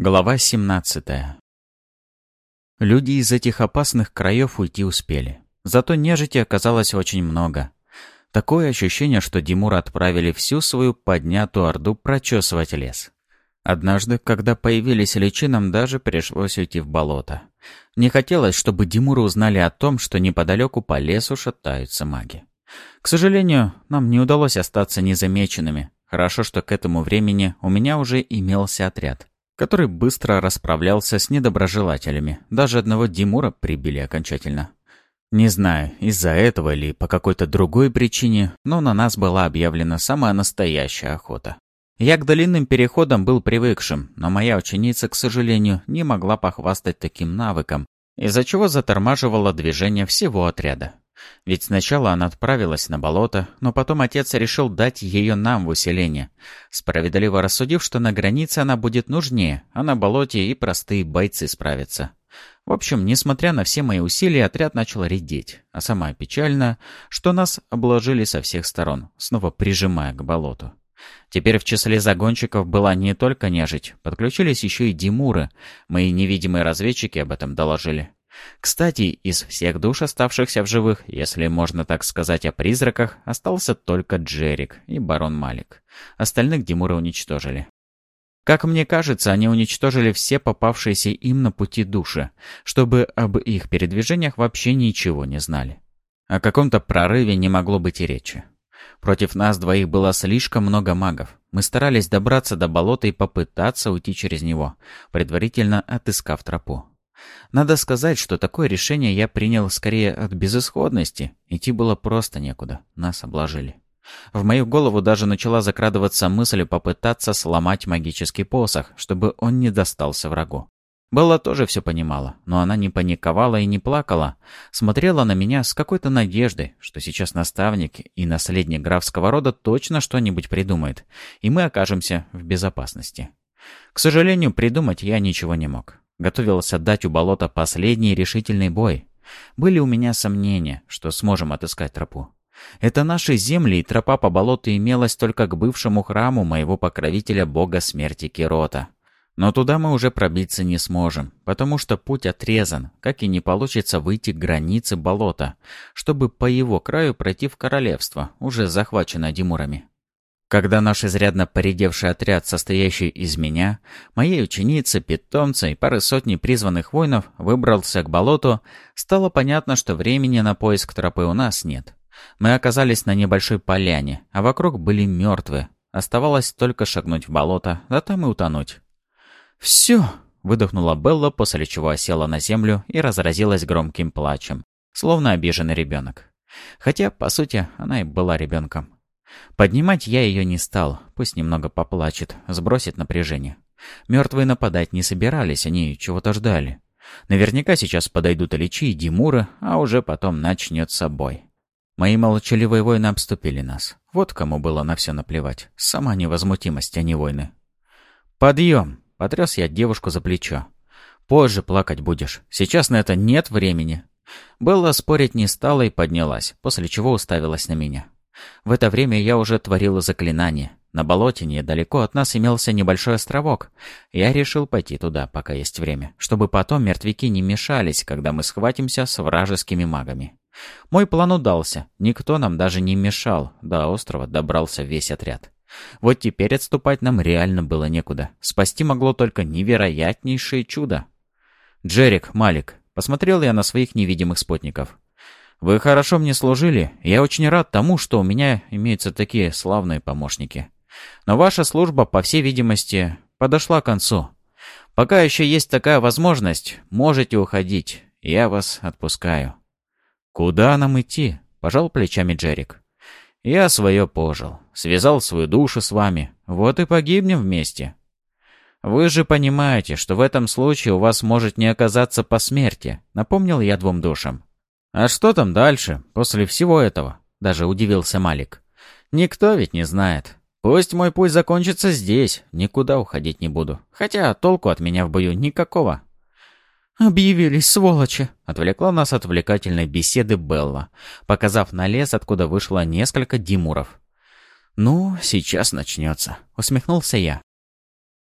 Глава 17 Люди из этих опасных краев уйти успели. Зато нежити оказалось очень много. Такое ощущение, что Димура отправили всю свою поднятую орду прочесывать лес. Однажды, когда появились личи, нам даже пришлось уйти в болото. Не хотелось, чтобы Димуры узнали о том, что неподалеку по лесу шатаются маги. К сожалению, нам не удалось остаться незамеченными. Хорошо, что к этому времени у меня уже имелся отряд который быстро расправлялся с недоброжелателями. Даже одного Димура прибили окончательно. Не знаю, из-за этого или по какой-то другой причине, но на нас была объявлена самая настоящая охота. Я к долинным переходам был привыкшим, но моя ученица, к сожалению, не могла похвастать таким навыком, из-за чего затормаживала движение всего отряда. Ведь сначала она отправилась на болото, но потом отец решил дать ее нам в усиление, справедливо рассудив, что на границе она будет нужнее, а на болоте и простые бойцы справятся. В общем, несмотря на все мои усилия, отряд начал редеть, а самое печальное, что нас обложили со всех сторон, снова прижимая к болоту. Теперь в числе загонщиков была не только нежить, подключились еще и Димуры, мои невидимые разведчики об этом доложили. Кстати, из всех душ, оставшихся в живых, если можно так сказать о призраках, остался только Джерик и барон Малик. Остальных Димуры уничтожили. Как мне кажется, они уничтожили все попавшиеся им на пути души, чтобы об их передвижениях вообще ничего не знали. О каком-то прорыве не могло быть и речи. Против нас двоих было слишком много магов. Мы старались добраться до болота и попытаться уйти через него, предварительно отыскав тропу. Надо сказать, что такое решение я принял скорее от безысходности. Идти было просто некуда. Нас обложили. В мою голову даже начала закрадываться мысль попытаться сломать магический посох, чтобы он не достался врагу. Белла тоже все понимала, но она не паниковала и не плакала. Смотрела на меня с какой-то надеждой, что сейчас наставник и наследник графского рода точно что-нибудь придумает, и мы окажемся в безопасности. К сожалению, придумать я ничего не мог. Готовился отдать у болота последний решительный бой. Были у меня сомнения, что сможем отыскать тропу. Это наши земли, и тропа по болоту имелась только к бывшему храму моего покровителя бога смерти Кирота. Но туда мы уже пробиться не сможем, потому что путь отрезан, как и не получится выйти к границе болота, чтобы по его краю пройти в королевство, уже захваченное Димурами. Когда наш изрядно поредевший отряд, состоящий из меня, моей ученицы, питомца и пары сотни призванных воинов, выбрался к болоту, стало понятно, что времени на поиск тропы у нас нет. Мы оказались на небольшой поляне, а вокруг были мертвы. Оставалось только шагнуть в болото, да там и утонуть. «Все!» — выдохнула Белла, после чего осела на землю и разразилась громким плачем, словно обиженный ребенок. Хотя, по сути, она и была ребенком. Поднимать я ее не стал, пусть немного поплачет, сбросит напряжение. Мертвые нападать не собирались, они чего-то ждали. Наверняка сейчас подойдут Ильичи и Димура, а уже потом начнется бой. Мои молчаливые воины обступили нас. Вот кому было на все наплевать. Сама невозмутимость, а не войны. «Подъем!» — потряс я девушку за плечо. «Позже плакать будешь. Сейчас на это нет времени». Белла спорить не стала и поднялась, после чего уставилась на меня. В это время я уже творила заклинание. На болоте недалеко от нас имелся небольшой островок. Я решил пойти туда, пока есть время, чтобы потом мертвяки не мешались, когда мы схватимся с вражескими магами. Мой план удался. Никто нам даже не мешал. До острова добрался весь отряд. Вот теперь отступать нам реально было некуда. Спасти могло только невероятнейшее чудо. «Джерик, Малик», — посмотрел я на своих невидимых спутников. Вы хорошо мне служили. Я очень рад тому, что у меня имеются такие славные помощники. Но ваша служба, по всей видимости, подошла к концу. Пока еще есть такая возможность, можете уходить. Я вас отпускаю». «Куда нам идти?» — пожал плечами Джерик. «Я свое пожил. Связал свою душу с вами. Вот и погибнем вместе. Вы же понимаете, что в этом случае у вас может не оказаться посмертие», — напомнил я двум душам. «А что там дальше, после всего этого?» — даже удивился Малик. «Никто ведь не знает. Пусть мой путь закончится здесь, никуда уходить не буду. Хотя толку от меня в бою никакого». «Объявились, сволочи!» — отвлекла нас от увлекательной беседы Белла, показав на лес, откуда вышло несколько димуров. «Ну, сейчас начнется», — усмехнулся я.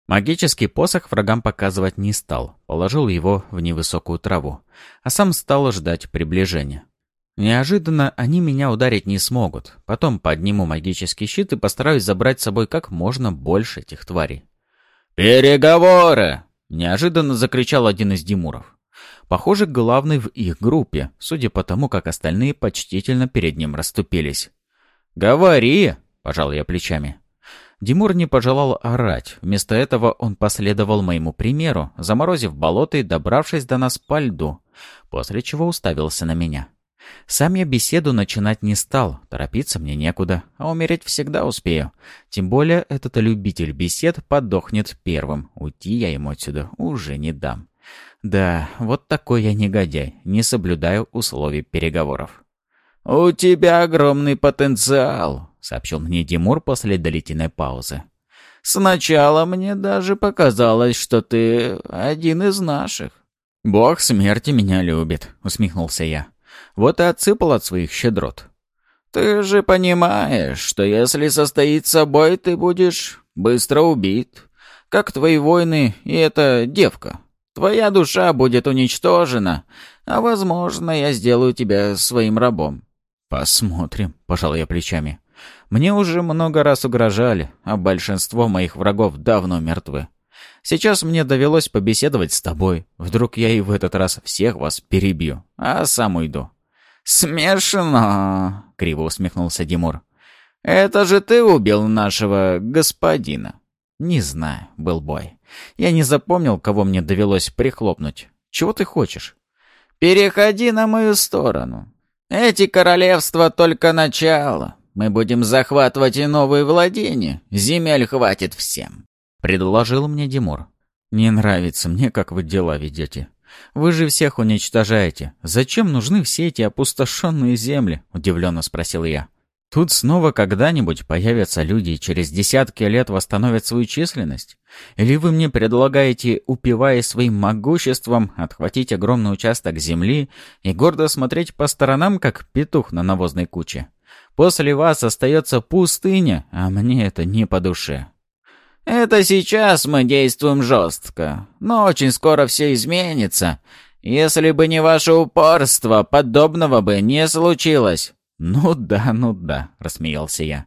Магический посох врагам показывать не стал, положил его в невысокую траву, а сам стал ждать приближения. Неожиданно они меня ударить не смогут. Потом подниму магический щит и постараюсь забрать с собой как можно больше этих тварей. «Переговоры!» — неожиданно закричал один из Димуров. Похоже, главный в их группе, судя по тому, как остальные почтительно перед ним расступились. «Говори!» — пожал я плечами. Димур не пожелал орать. Вместо этого он последовал моему примеру, заморозив болото и добравшись до нас по льду, после чего уставился на меня. Сам я беседу начинать не стал, торопиться мне некуда, а умереть всегда успею. Тем более этот любитель бесед подохнет первым, уйти я ему отсюда уже не дам. Да, вот такой я негодяй, не соблюдаю условий переговоров. «У тебя огромный потенциал», — сообщил мне Димур после длительной паузы. «Сначала мне даже показалось, что ты один из наших». «Бог смерти меня любит», — усмехнулся я. Вот и отсыпал от своих щедрот. «Ты же понимаешь, что если состоится бой, ты будешь быстро убит, как твои воины и эта девка. Твоя душа будет уничтожена, а, возможно, я сделаю тебя своим рабом». «Посмотрим», — пожал я плечами. «Мне уже много раз угрожали, а большинство моих врагов давно мертвы. Сейчас мне довелось побеседовать с тобой. Вдруг я и в этот раз всех вас перебью, а сам уйду». «Смешно!» — криво усмехнулся Димур. «Это же ты убил нашего господина!» «Не знаю, был бой. Я не запомнил, кого мне довелось прихлопнуть. Чего ты хочешь?» «Переходи на мою сторону. Эти королевства только начало. Мы будем захватывать и новые владения. Земель хватит всем. — предложил мне Димур. «Не нравится мне, как вы дела ведете. Вы же всех уничтожаете. Зачем нужны все эти опустошенные земли?» — удивленно спросил я. «Тут снова когда-нибудь появятся люди и через десятки лет восстановят свою численность? Или вы мне предлагаете, упиваясь своим могуществом, отхватить огромный участок земли и гордо смотреть по сторонам, как петух на навозной куче? После вас остается пустыня, а мне это не по душе». Это сейчас мы действуем жестко, но очень скоро все изменится. Если бы не ваше упорство, подобного бы не случилось». «Ну да, ну да», — рассмеялся я.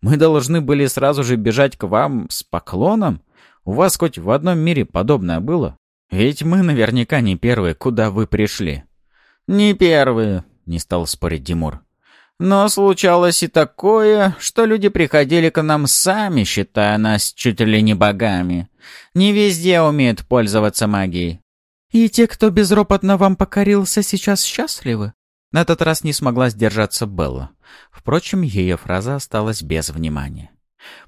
«Мы должны были сразу же бежать к вам с поклоном? У вас хоть в одном мире подобное было? Ведь мы наверняка не первые, куда вы пришли». «Не первые», — не стал спорить Димур. Но случалось и такое, что люди приходили к нам сами, считая нас чуть ли не богами. Не везде умеют пользоваться магией. «И те, кто безропотно вам покорился, сейчас счастливы?» На этот раз не смогла сдержаться Белла. Впрочем, ее фраза осталась без внимания.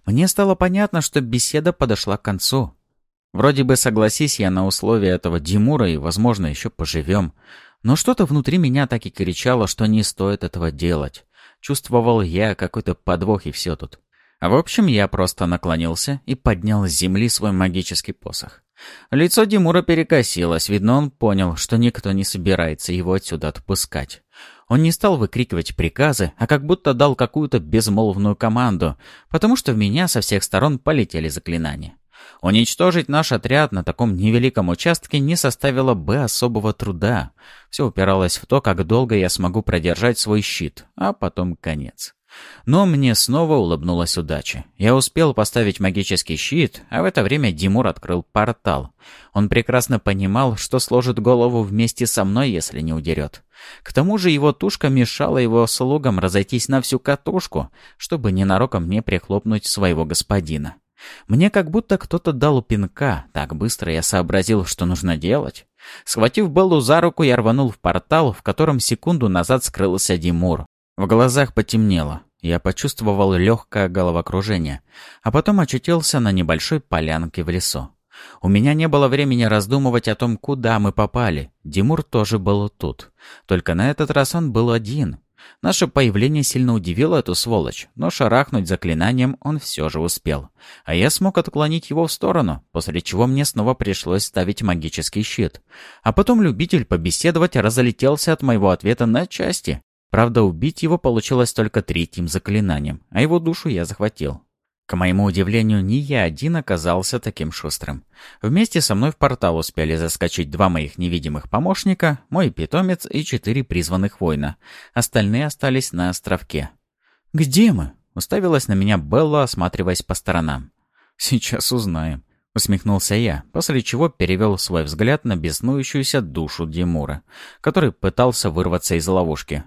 Мне стало понятно, что беседа подошла к концу. Вроде бы согласись я на условия этого Димура и, возможно, еще поживем. Но что-то внутри меня так и кричало, что не стоит этого делать. Чувствовал я какой-то подвох и все тут. В общем, я просто наклонился и поднял с земли свой магический посох. Лицо Димура перекосилось, видно, он понял, что никто не собирается его отсюда отпускать. Он не стал выкрикивать приказы, а как будто дал какую-то безмолвную команду, потому что в меня со всех сторон полетели заклинания. Уничтожить наш отряд на таком невеликом участке не составило бы особого труда. Все упиралось в то, как долго я смогу продержать свой щит, а потом конец. Но мне снова улыбнулась удача. Я успел поставить магический щит, а в это время Димур открыл портал. Он прекрасно понимал, что сложит голову вместе со мной, если не удерет. К тому же его тушка мешала его слугам разойтись на всю катушку, чтобы ненароком не прихлопнуть своего господина. Мне как будто кто-то дал пинка, так быстро я сообразил, что нужно делать. Схватив Беллу за руку, я рванул в портал, в котором секунду назад скрылся Димур. В глазах потемнело. Я почувствовал легкое головокружение, а потом очутился на небольшой полянке в лесу. У меня не было времени раздумывать о том, куда мы попали. Димур тоже был тут. Только на этот раз он был один. Наше появление сильно удивило эту сволочь, но шарахнуть заклинанием он все же успел. А я смог отклонить его в сторону, после чего мне снова пришлось ставить магический щит. А потом любитель побеседовать разлетелся от моего ответа на части. Правда, убить его получилось только третьим заклинанием, а его душу я захватил. К моему удивлению, не я один оказался таким шустрым. Вместе со мной в портал успели заскочить два моих невидимых помощника, мой питомец и четыре призванных воина. Остальные остались на островке. «Где мы?» — уставилась на меня Белла, осматриваясь по сторонам. «Сейчас узнаем», — усмехнулся я, после чего перевел свой взгляд на беснующуюся душу Димура, который пытался вырваться из ловушки.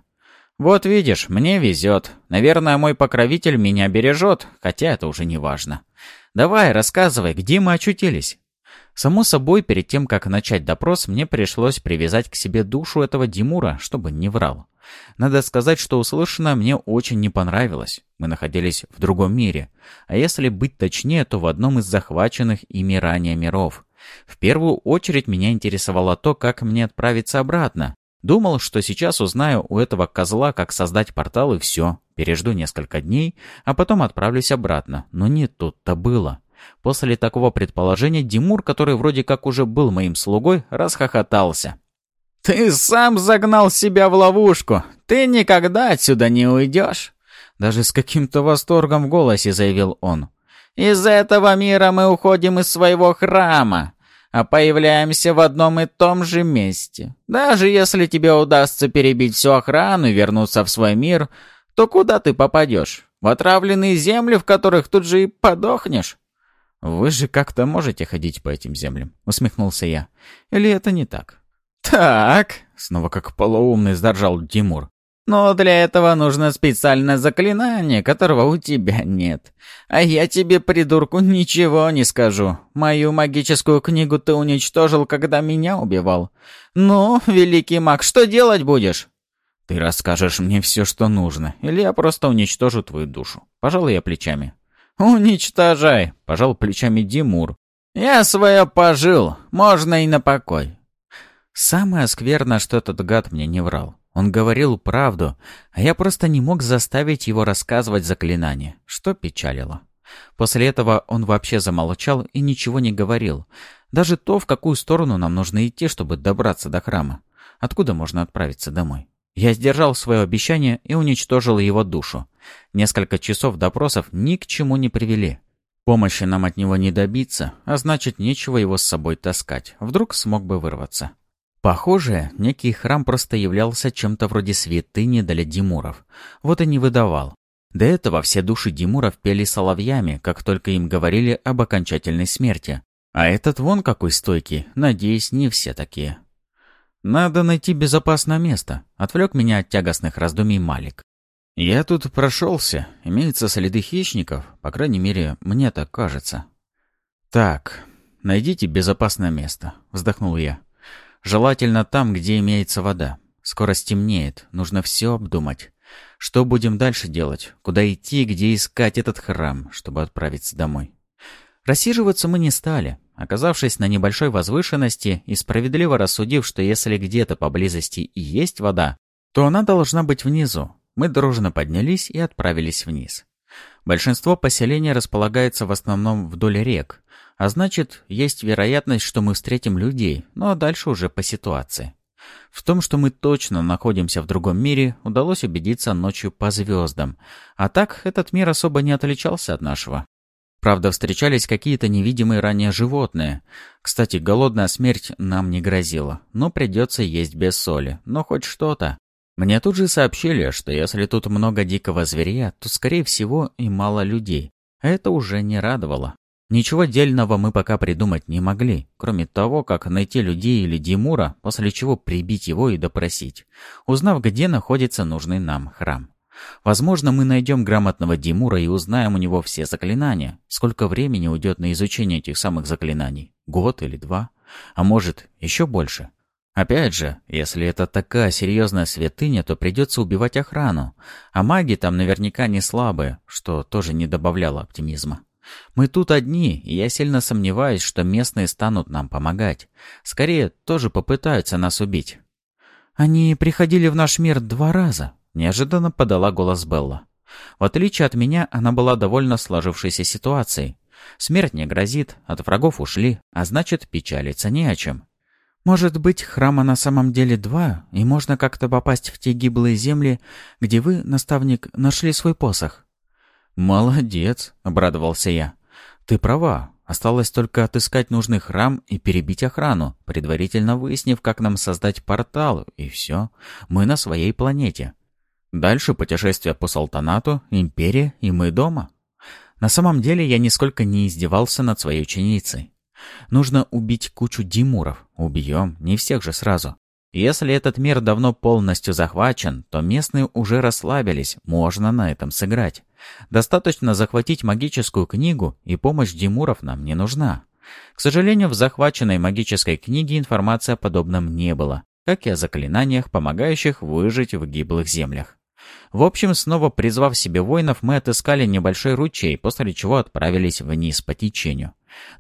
«Вот видишь, мне везет. Наверное, мой покровитель меня бережет, хотя это уже не важно. Давай, рассказывай, где мы очутились?» Само собой, перед тем, как начать допрос, мне пришлось привязать к себе душу этого Димура, чтобы не врал. Надо сказать, что услышанное мне очень не понравилось. Мы находились в другом мире. А если быть точнее, то в одном из захваченных ими ранее миров. В первую очередь меня интересовало то, как мне отправиться обратно. Думал, что сейчас узнаю у этого козла, как создать портал и все. Пережду несколько дней, а потом отправлюсь обратно. Но не тут-то было. После такого предположения Димур, который вроде как уже был моим слугой, расхохотался. «Ты сам загнал себя в ловушку. Ты никогда отсюда не уйдешь!» Даже с каким-то восторгом в голосе заявил он. «Из этого мира мы уходим из своего храма а появляемся в одном и том же месте. Даже если тебе удастся перебить всю охрану и вернуться в свой мир, то куда ты попадешь? В отравленные земли, в которых тут же и подохнешь?» «Вы же как-то можете ходить по этим землям?» — усмехнулся я. «Или это не так?» «Так», — снова как полоумный заржал Тимур. Но для этого нужно специальное заклинание, которого у тебя нет. А я тебе, придурку, ничего не скажу. Мою магическую книгу ты уничтожил, когда меня убивал. Ну, великий маг, что делать будешь? Ты расскажешь мне все, что нужно, или я просто уничтожу твою душу. Пожалуй, я плечами. Уничтожай, пожал плечами Димур. Я свое пожил, можно и на покой. Самое скверное, что этот гад мне не врал. Он говорил правду, а я просто не мог заставить его рассказывать заклинание, что печалило. После этого он вообще замолчал и ничего не говорил. Даже то, в какую сторону нам нужно идти, чтобы добраться до храма. Откуда можно отправиться домой? Я сдержал свое обещание и уничтожил его душу. Несколько часов допросов ни к чему не привели. Помощи нам от него не добиться, а значит, нечего его с собой таскать. Вдруг смог бы вырваться. Похоже, некий храм просто являлся чем-то вроде святыни для Димуров. Вот и не выдавал. До этого все души Димуров пели соловьями, как только им говорили об окончательной смерти. А этот вон какой стойкий, надеюсь, не все такие. Надо найти безопасное место, отвлек меня от тягостных раздумий Малик. Я тут прошелся, имеются следы хищников, по крайней мере, мне так кажется. Так, найдите безопасное место, вздохнул я. Желательно там, где имеется вода. Скоро стемнеет, нужно все обдумать. Что будем дальше делать? Куда идти, где искать этот храм, чтобы отправиться домой? Рассиживаться мы не стали. Оказавшись на небольшой возвышенности и справедливо рассудив, что если где-то поблизости и есть вода, то она должна быть внизу, мы дружно поднялись и отправились вниз. Большинство поселений располагается в основном вдоль рек, а значит, есть вероятность, что мы встретим людей, но дальше уже по ситуации. В том, что мы точно находимся в другом мире, удалось убедиться ночью по звездам. А так, этот мир особо не отличался от нашего. Правда, встречались какие-то невидимые ранее животные. Кстати, голодная смерть нам не грозила, но придется есть без соли, но хоть что-то. Мне тут же сообщили, что если тут много дикого зверя, то, скорее всего, и мало людей. Это уже не радовало. Ничего дельного мы пока придумать не могли, кроме того, как найти людей или Димура, после чего прибить его и допросить, узнав, где находится нужный нам храм. Возможно, мы найдем грамотного Димура и узнаем у него все заклинания. Сколько времени уйдет на изучение этих самых заклинаний? Год или два? А может, еще больше? Опять же, если это такая серьезная святыня, то придется убивать охрану. А маги там наверняка не слабые, что тоже не добавляло оптимизма. Мы тут одни, и я сильно сомневаюсь, что местные станут нам помогать. Скорее, тоже попытаются нас убить. Они приходили в наш мир два раза, неожиданно подала голос Белла. В отличие от меня, она была довольно сложившейся ситуацией. Смерть не грозит, от врагов ушли, а значит, печалиться не о чем. Может быть, храма на самом деле два, и можно как-то попасть в те гиблые земли, где вы, наставник, нашли свой посох? «Молодец», — обрадовался я. «Ты права. Осталось только отыскать нужный храм и перебить охрану, предварительно выяснив, как нам создать портал, и все. Мы на своей планете. Дальше путешествие по Салтанату, Империя и мы дома. На самом деле я нисколько не издевался над своей ученицей. Нужно убить кучу димуров. Убьем, не всех же сразу. Если этот мир давно полностью захвачен, то местные уже расслабились, можно на этом сыграть. Достаточно захватить магическую книгу, и помощь Димуров нам не нужна. К сожалению, в захваченной магической книге информации о подобном не было, как и о заклинаниях, помогающих выжить в гиблых землях. В общем, снова призвав себе воинов, мы отыскали небольшой ручей, после чего отправились вниз по течению.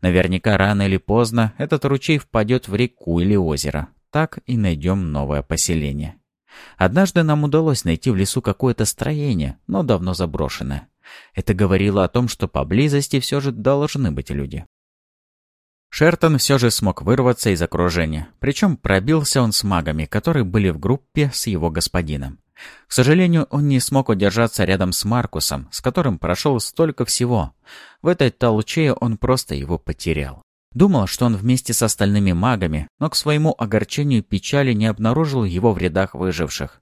Наверняка рано или поздно этот ручей впадет в реку или озеро. Так и найдем новое поселение. Однажды нам удалось найти в лесу какое-то строение, но давно заброшенное. Это говорило о том, что поблизости все же должны быть люди. Шертон все же смог вырваться из окружения, причем пробился он с магами, которые были в группе с его господином. К сожалению, он не смог удержаться рядом с Маркусом, с которым прошел столько всего. В этой толчее он просто его потерял. Думал, что он вместе с остальными магами, но к своему огорчению печали не обнаружил его в рядах выживших.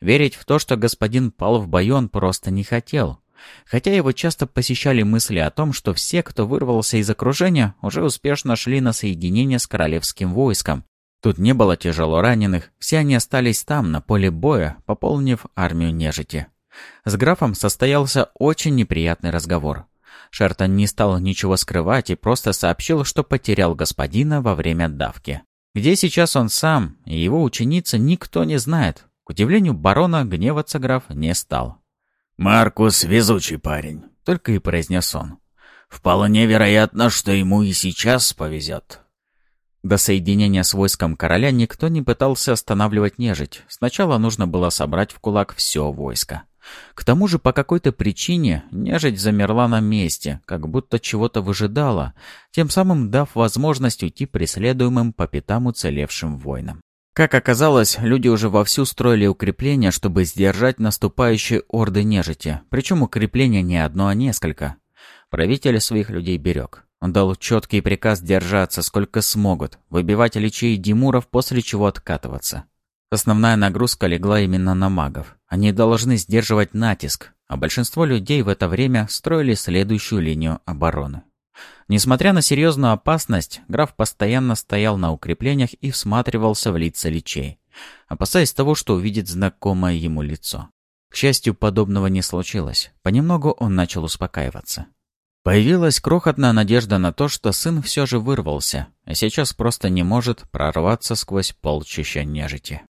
Верить в то, что господин пал в бою, он просто не хотел. Хотя его часто посещали мысли о том, что все, кто вырвался из окружения, уже успешно шли на соединение с королевским войском. Тут не было тяжело раненых, все они остались там, на поле боя, пополнив армию нежити. С графом состоялся очень неприятный разговор. Шертон не стал ничего скрывать и просто сообщил, что потерял господина во время давки. Где сейчас он сам и его ученица, никто не знает. К удивлению барона, гневаться граф не стал. «Маркус — везучий парень», — только и произнес он. «Вполне вероятно, что ему и сейчас повезет». До соединения с войском короля никто не пытался останавливать нежить. Сначала нужно было собрать в кулак все войско. К тому же по какой-то причине нежить замерла на месте, как будто чего-то выжидала, тем самым дав возможность уйти преследуемым по пятам уцелевшим воинам. Как оказалось, люди уже вовсю строили укрепления, чтобы сдержать наступающие орды нежити, причем укрепления не одно, а несколько. Правитель своих людей берег. Он дал четкий приказ держаться сколько смогут, выбивать личей Димуров, после чего откатываться. Основная нагрузка легла именно на магов. Они должны сдерживать натиск, а большинство людей в это время строили следующую линию обороны. Несмотря на серьезную опасность, граф постоянно стоял на укреплениях и всматривался в лица личей, опасаясь того, что увидит знакомое ему лицо. К счастью, подобного не случилось. Понемногу он начал успокаиваться. Появилась крохотная надежда на то, что сын все же вырвался, а сейчас просто не может прорваться сквозь полчища нежити.